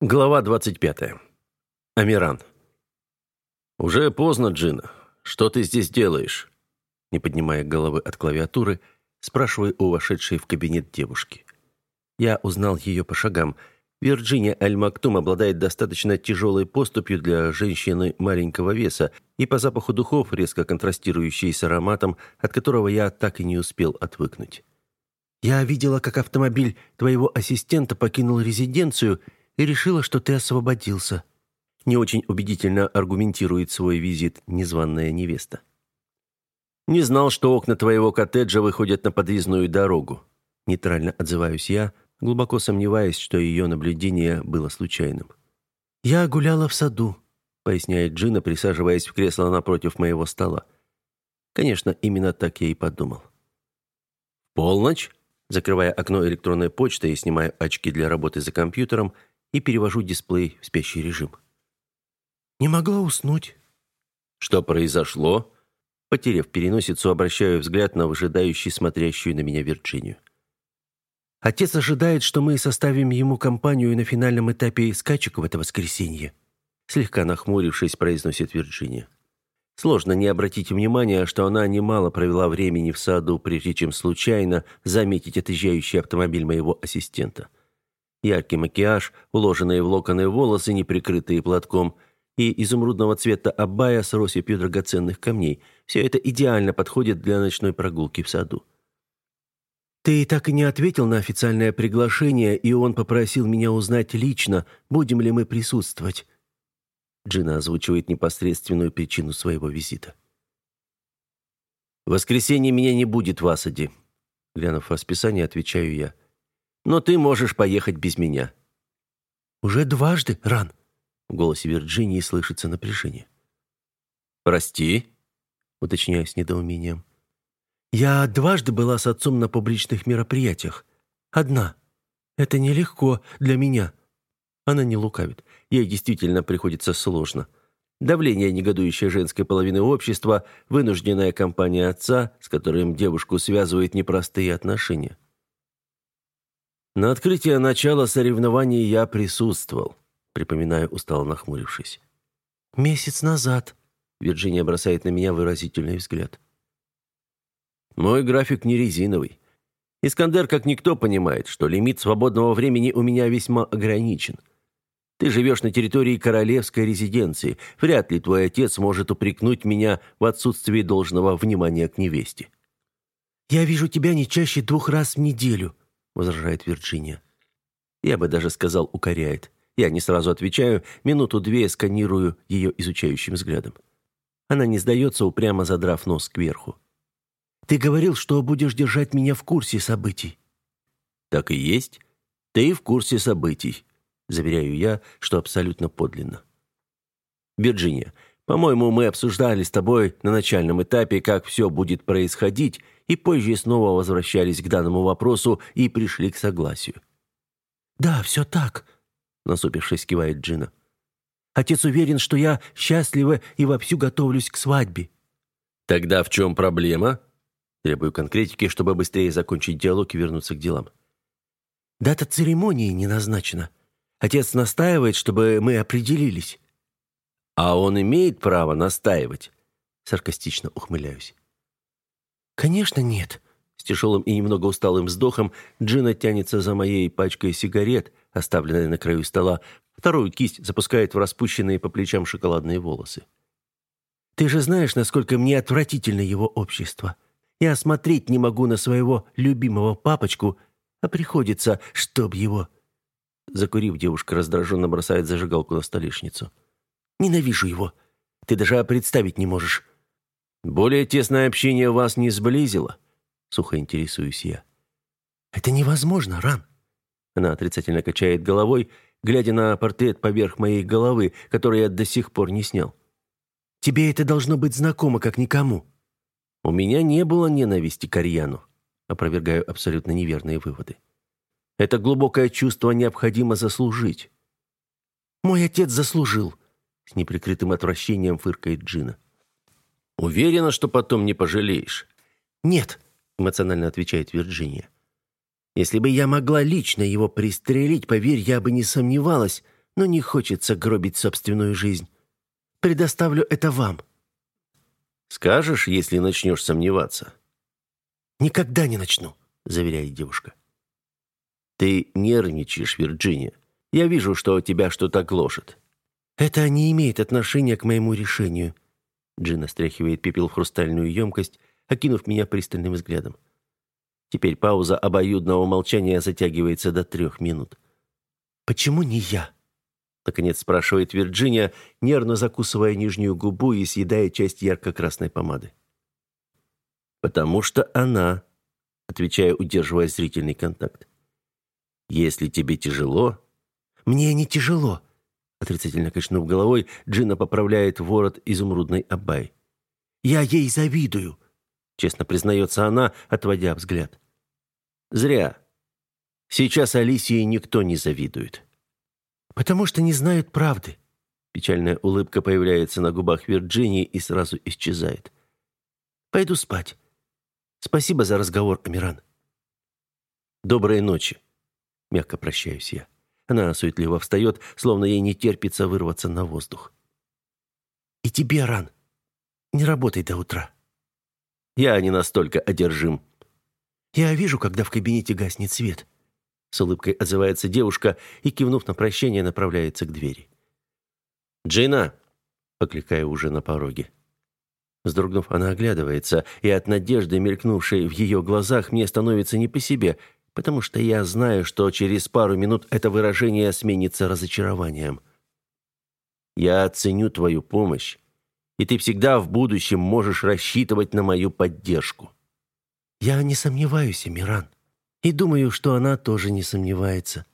Глава 25. Амиран. «Уже поздно, Джина. Что ты здесь делаешь?» Не поднимая головы от клавиатуры, спрашиваю у вошедшей в кабинет девушки. Я узнал ее по шагам. Вирджиния Аль-Мактум обладает достаточно тяжелой поступью для женщины маленького веса и по запаху духов, резко контрастирующей с ароматом, от которого я так и не успел отвыкнуть. «Я видела, как автомобиль твоего ассистента покинул резиденцию», и решила, что ты освободился». Не очень убедительно аргументирует свой визит незваная невеста. «Не знал, что окна твоего коттеджа выходят на подъездную дорогу». Нейтрально отзываюсь я, глубоко сомневаясь, что ее наблюдение было случайным. «Я гуляла в саду», — поясняет Джина, присаживаясь в кресло напротив моего стола. Конечно, именно так я и подумал. «Полночь?» Закрывая окно электронной почты и снимая очки для работы за компьютером, и перевожу дисплей в спящий режим. «Не могла уснуть». «Что произошло?» Потеряв переносицу, обращаю взгляд на выжидающий, смотрящую на меня Вирджинию. «Отец ожидает, что мы составим ему компанию на финальном этапе скачек в это воскресенье», слегка нахмурившись, произносит Вирджиния. Сложно не обратить внимания, что она немало провела времени в саду, прежде чем случайно заметить отъезжающий автомобиль моего ассистента. Яркий макияж, уложенные в локоны волосы, не прикрытые платком, и изумрудного цвета абая с россыпью драгоценных камней. Все это идеально подходит для ночной прогулки в саду. «Ты так и не ответил на официальное приглашение, и он попросил меня узнать лично, будем ли мы присутствовать». Джина озвучивает непосредственную причину своего визита. «В воскресенье меня не будет в Асаде», — глянув расписание, отвечаю я но ты можешь поехать без меня». «Уже дважды, Ран?» В голосе Вирджинии слышится напряжение. «Прости?» Уточняю с недоумением. «Я дважды была с отцом на публичных мероприятиях. Одна. Это нелегко для меня». Она не лукавит. Ей действительно приходится сложно. Давление негодующей женской половины общества, вынужденная компания отца, с которым девушку связывают непростые отношения. На открытии начала соревнований я присутствовал, припоминаю, устало нахмурившись. Месяц назад. Вирджиния бросает на меня выразительный взгляд. Мой график не резиновый. Искандер, как никто, понимает, что лимит свободного времени у меня весьма ограничен. Ты живешь на территории королевской резиденции. Вряд ли твой отец может упрекнуть меня в отсутствии должного внимания к невесте. Я вижу тебя не чаще двух раз в неделю, возражает Вирджиния. Я бы даже сказал, укоряет. Я не сразу отвечаю, минуту-две сканирую ее изучающим взглядом. Она не сдается, упрямо задрав нос кверху. «Ты говорил, что будешь держать меня в курсе событий». «Так и есть. Ты в курсе событий», — заверяю я, что абсолютно подлинно. «Вирджиния, по-моему, мы обсуждали с тобой на начальном этапе, как все будет происходить, и позже снова возвращались к данному вопросу и пришли к согласию. «Да, все так», — насупившись, кивает Джина. «Отец уверен, что я счастлива и вовсю готовлюсь к свадьбе». «Тогда в чем проблема?» Требую конкретики, чтобы быстрее закончить диалог и вернуться к делам. «Дата церемонии не назначена. Отец настаивает, чтобы мы определились». «А он имеет право настаивать?» Саркастично ухмыляюсь. «Конечно нет». С тяжелым и немного усталым вздохом Джина тянется за моей пачкой сигарет, оставленной на краю стола. Вторую кисть запускает в распущенные по плечам шоколадные волосы. «Ты же знаешь, насколько мне отвратительно его общество. Я смотреть не могу на своего любимого папочку, а приходится, чтоб его...» Закурив, девушка раздраженно бросает зажигалку на столешницу. «Ненавижу его. Ты даже представить не можешь. «Более тесное общение вас не сблизило?» Сухо интересуюсь я. «Это невозможно, Ран!» Она отрицательно качает головой, глядя на портрет поверх моей головы, который я до сих пор не снял. «Тебе это должно быть знакомо, как никому». «У меня не было ненависти к Арьяну», опровергаю абсолютно неверные выводы. «Это глубокое чувство необходимо заслужить». «Мой отец заслужил», с неприкрытым отвращением фыркает Джина. Уверена, что потом не пожалеешь?» «Нет», — эмоционально отвечает Вирджиния. «Если бы я могла лично его пристрелить, поверь, я бы не сомневалась, но не хочется гробить собственную жизнь. Предоставлю это вам». «Скажешь, если начнешь сомневаться?» «Никогда не начну», — заверяет девушка. «Ты нервничаешь, Вирджиния. Я вижу, что тебя что-то гложет». «Это не имеет отношения к моему решению». Джина стряхивает пепел в хрустальную емкость, окинув меня пристальным взглядом. Теперь пауза обоюдного молчания затягивается до трех минут. «Почему не я?» Наконец спрашивает Вирджиния, нервно закусывая нижнюю губу и съедая часть ярко-красной помады. «Потому что она», отвечая, удерживая зрительный контакт. «Если тебе тяжело...» «Мне не тяжело», отрицательно качнув головой, Джина поправляет ворот изумрудной абай. «Я ей завидую», честно признается она, отводя взгляд. «Зря. Сейчас Алисии никто не завидует». «Потому что не знают правды». Печальная улыбка появляется на губах Вирджинии и сразу исчезает. «Пойду спать. Спасибо за разговор, Амиран». «Доброй ночи». Мягко прощаюсь я. Она суетливо встает, словно ей не терпится вырваться на воздух. «И тебе, Ран, не работай до утра». «Я не настолько одержим». «Я вижу, когда в кабинете гаснет свет». С улыбкой отзывается девушка и, кивнув на прощение, направляется к двери. «Джина!» — окликаю уже на пороге. Вздрогнув, она оглядывается, и от надежды, мелькнувшей в ее глазах, мне становится не по себе — потому что я знаю, что через пару минут это выражение сменится разочарованием. Я оценю твою помощь, и ты всегда в будущем можешь рассчитывать на мою поддержку. Я не сомневаюсь, Миран, и думаю, что она тоже не сомневается.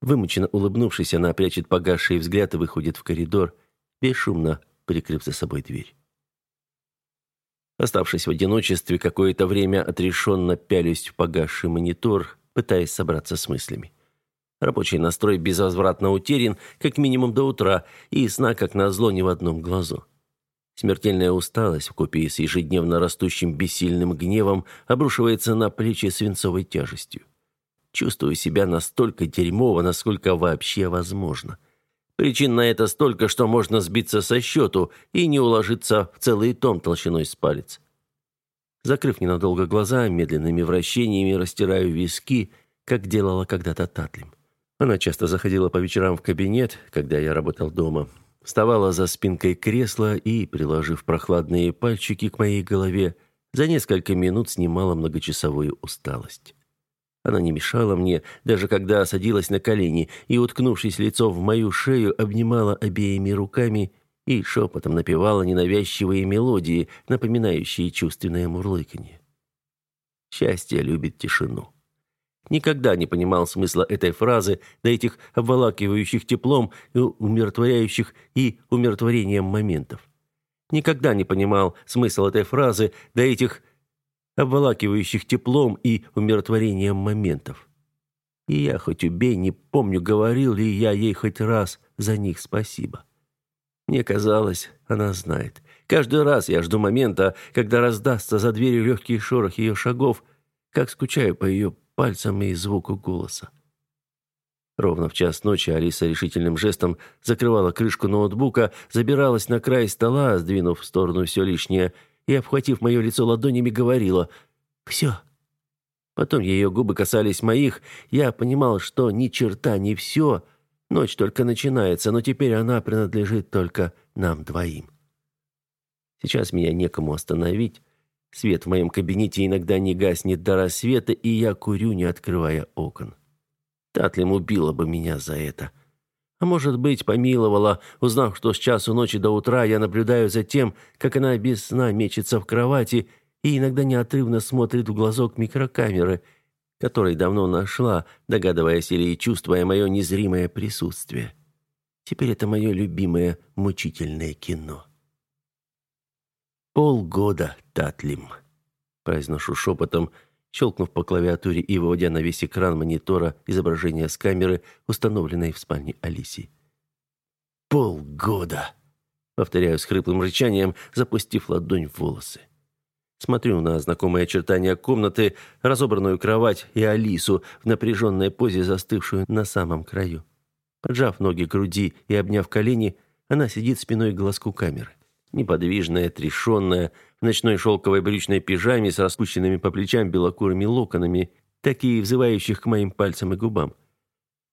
Вымученно улыбнувшись, она прячет погасший взгляд и выходит в коридор, бесшумно прикрыв за собой дверь. Оставшись в одиночестве, какое-то время отрешенно пялюсь в погасший монитор, пытаясь собраться с мыслями. Рабочий настрой безвозвратно утерян, как минимум до утра, и сна, как назло, ни в одном глазу. Смертельная усталость в купе с ежедневно растущим бессильным гневом обрушивается на плечи свинцовой тяжестью. Чувствую себя настолько дерьмово, насколько вообще возможно. Причин на это столько, что можно сбиться со счету и не уложиться в целый том толщиной с палец. Закрыв ненадолго глаза, медленными вращениями растираю виски, как делала когда-то Татлим. Она часто заходила по вечерам в кабинет, когда я работал дома. Вставала за спинкой кресла и, приложив прохладные пальчики к моей голове, за несколько минут снимала многочасовую усталость. Она не мешала мне, даже когда садилась на колени и, уткнувшись лицом в мою шею, обнимала обеими руками и шепотом напевала ненавязчивые мелодии, напоминающие чувственное мурлыканье. Счастье любит тишину. Никогда не понимал смысла этой фразы, до этих обволакивающих теплом и умиротворяющих и умиротворением моментов. Никогда не понимал смысл этой фразы, до этих обволакивающих теплом и умиротворением моментов. И я, хоть убей, не помню, говорил ли я ей хоть раз за них спасибо. Мне казалось, она знает. Каждый раз я жду момента, когда раздастся за дверью легкий шорох ее шагов, как скучаю по ее пальцам и звуку голоса. Ровно в час ночи Алиса решительным жестом закрывала крышку ноутбука, забиралась на край стола, сдвинув в сторону все лишнее, и, обхватив мое лицо ладонями, говорила «Все». Потом ее губы касались моих, я понимал, что ни черта не все — Ночь только начинается, но теперь она принадлежит только нам двоим. Сейчас меня некому остановить. Свет в моем кабинете иногда не гаснет до рассвета, и я курю, не открывая окон. Татлим убила бы меня за это. А может быть, помиловала, узнав, что с часу ночи до утра я наблюдаю за тем, как она без сна мечется в кровати и иногда неотрывно смотрит в глазок микрокамеры – который давно нашла, догадываясь или чувствуя мое незримое присутствие. Теперь это мое любимое мучительное кино. «Полгода, Татлим», — произношу шепотом, щелкнув по клавиатуре и выводя на весь экран монитора изображение с камеры, установленной в спальне Алисии. «Полгода», — повторяю с хриплым рычанием, запустив ладонь в волосы. Смотрю на знакомые очертания комнаты, разобранную кровать и Алису в напряженной позе, застывшую на самом краю. Поджав ноги к груди и обняв колени, она сидит спиной к глазку камеры. Неподвижная, отрешенная, в ночной шелковой брючной пижаме с распущенными по плечам белокурыми локонами, такие взывающих к моим пальцам и губам.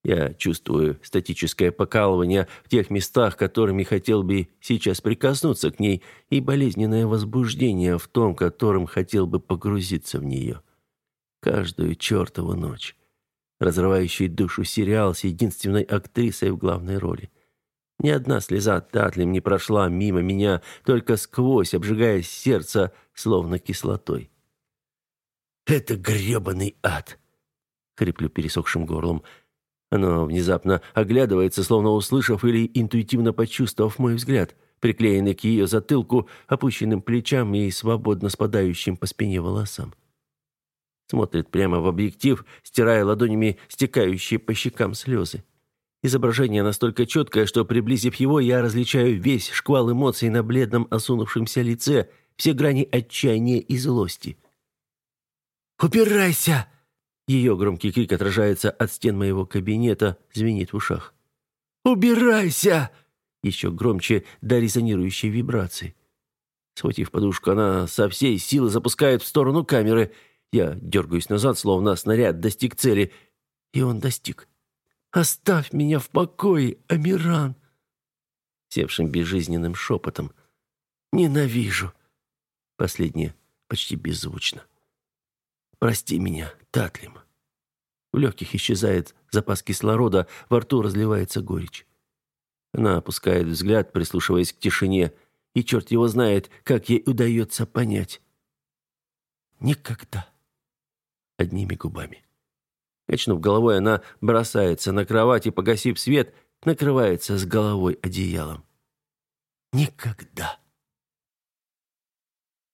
Я чувствую статическое покалывание в тех местах, которыми хотел бы сейчас прикоснуться к ней, и болезненное возбуждение в том, которым хотел бы погрузиться в нее. Каждую чертову ночь разрывающий душу сериал с единственной актрисой в главной роли. Ни одна слеза Татлим не прошла мимо меня, только сквозь, обжигая сердце, словно кислотой. «Это гребаный ад!» — хриплю пересохшим горлом. Оно внезапно оглядывается, словно услышав или интуитивно почувствовав мой взгляд, приклеенный к ее затылку, опущенным плечам и свободно спадающим по спине волосам. Смотрит прямо в объектив, стирая ладонями стекающие по щекам слезы. Изображение настолько четкое, что, приблизив его, я различаю весь шквал эмоций на бледном осунувшемся лице, все грани отчаяния и злости. «Убирайся!» Ее громкий крик отражается от стен моего кабинета, звенит в ушах. «Убирайся!» Еще громче до резонирующей вибрации. Схватив подушку, она со всей силы запускает в сторону камеры – я дергаюсь назад, словно снаряд достиг цели. И он достиг. «Оставь меня в покое, Амиран!» Севшим безжизненным шепотом. «Ненавижу!» Последнее почти беззвучно. «Прости меня, Татлим!» В легких исчезает запас кислорода, во рту разливается горечь. Она опускает взгляд, прислушиваясь к тишине, и черт его знает, как ей удается понять. «Никогда!» одними губами. Качнув головой, она бросается на кровать и, погасив свет, накрывается с головой одеялом. «Никогда!»